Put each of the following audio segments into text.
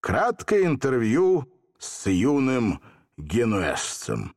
Краткое интервью с юным генуэзцем.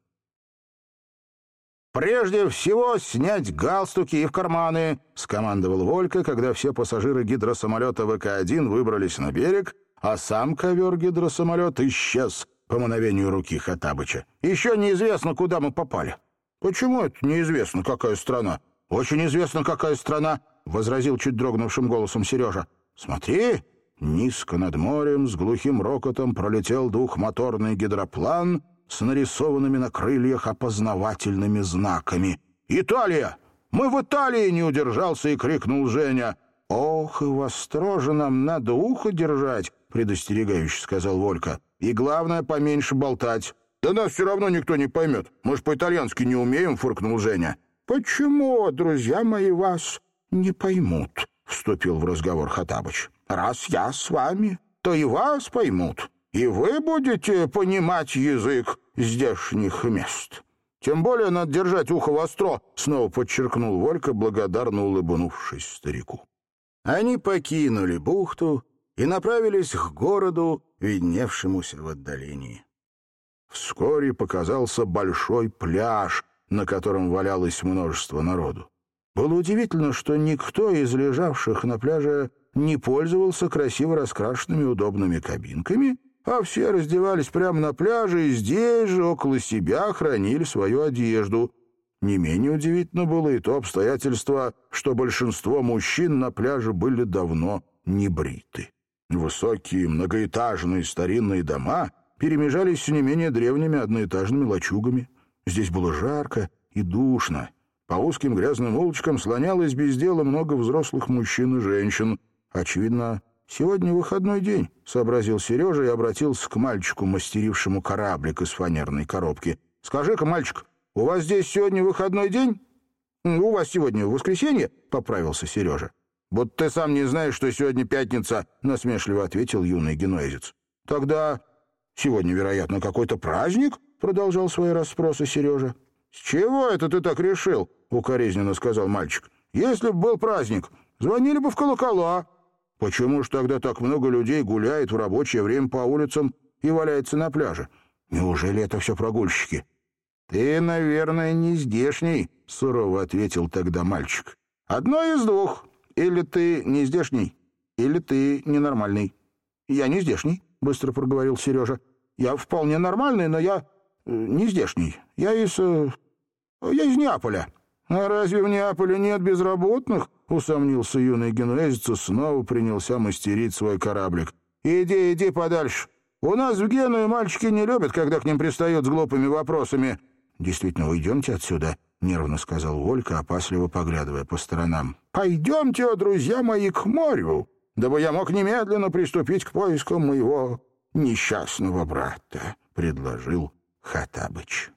«Прежде всего снять галстуки и в карманы», — скомандовал Волька, когда все пассажиры гидросамолета ВК-1 выбрались на берег, а сам ковер гидросамолета исчез по мановению руки Хатабыча. «Еще неизвестно, куда мы попали». «Почему это неизвестно, какая страна?» «Очень известно, какая страна», — возразил чуть дрогнувшим голосом Сережа. «Смотри!» Низко над морем с глухим рокотом пролетел двухмоторный гидроплан с нарисованными на крыльях опознавательными знаками. «Италия! Мы в Италии!» — не удержался и крикнул Женя. «Ох, и востро нам надо ухо держать!» — предостерегающе сказал Волька. И главное, поменьше болтать. Да нас все равно никто не поймет. Мы ж по-итальянски не умеем, фыркнул Женя. Почему, друзья мои, вас не поймут? Вступил в разговор Хатабыч. Раз я с вами, то и вас поймут. И вы будете понимать язык здешних мест. Тем более надо держать ухо востро, снова подчеркнул Волька, благодарно улыбнувшись старику. Они покинули бухту и направились к городу, видневшемуся в отдалении. Вскоре показался большой пляж, на котором валялось множество народу. Было удивительно, что никто из лежавших на пляже не пользовался красиво раскрашенными удобными кабинками, а все раздевались прямо на пляже и здесь же, около себя, хранили свою одежду. Не менее удивительно было и то обстоятельство, что большинство мужчин на пляже были давно не бриты. Высокие многоэтажные старинные дома перемежались с не менее древними одноэтажными лачугами. Здесь было жарко и душно. По узким грязным улочкам слонялось без дела много взрослых мужчин и женщин. Очевидно, сегодня выходной день, — сообразил Сережа и обратился к мальчику, мастерившему кораблик из фанерной коробки. — Скажи-ка, мальчик, у вас здесь сегодня выходной день? — У вас сегодня воскресенье? — поправился Сережа. «Вот ты сам не знаешь, что сегодня пятница», — насмешливо ответил юный генуэзец. «Тогда сегодня, вероятно, какой-то праздник?» — продолжал свои расспросы Сережа. «С чего это ты так решил?» — укоризненно сказал мальчик. «Если бы был праздник, звонили бы в колокола». «Почему ж тогда так много людей гуляет в рабочее время по улицам и валяется на пляже? Неужели это все прогульщики?» «Ты, наверное, не здешний», — сурово ответил тогда мальчик. «Одно из двух. Или ты не здешний, или ты ненормальный. Я не здешний, быстро проговорил Сережа. Я вполне нормальный, но я не здешний. Я из... Э, я из Неаполя. А разве в Неаполе нет безработных? Усомнился юный генуэзец и снова принялся мастерить свой кораблик. Иди, иди подальше. У нас в Генуе мальчики не любят, когда к ним пристают с глупыми вопросами. Действительно, уйдемте отсюда, — нервно сказал Волька, опасливо поглядывая по сторонам. «Пойдемте, друзья мои, к морю, дабы я мог немедленно приступить к поискам моего несчастного брата», — предложил Хатабыч.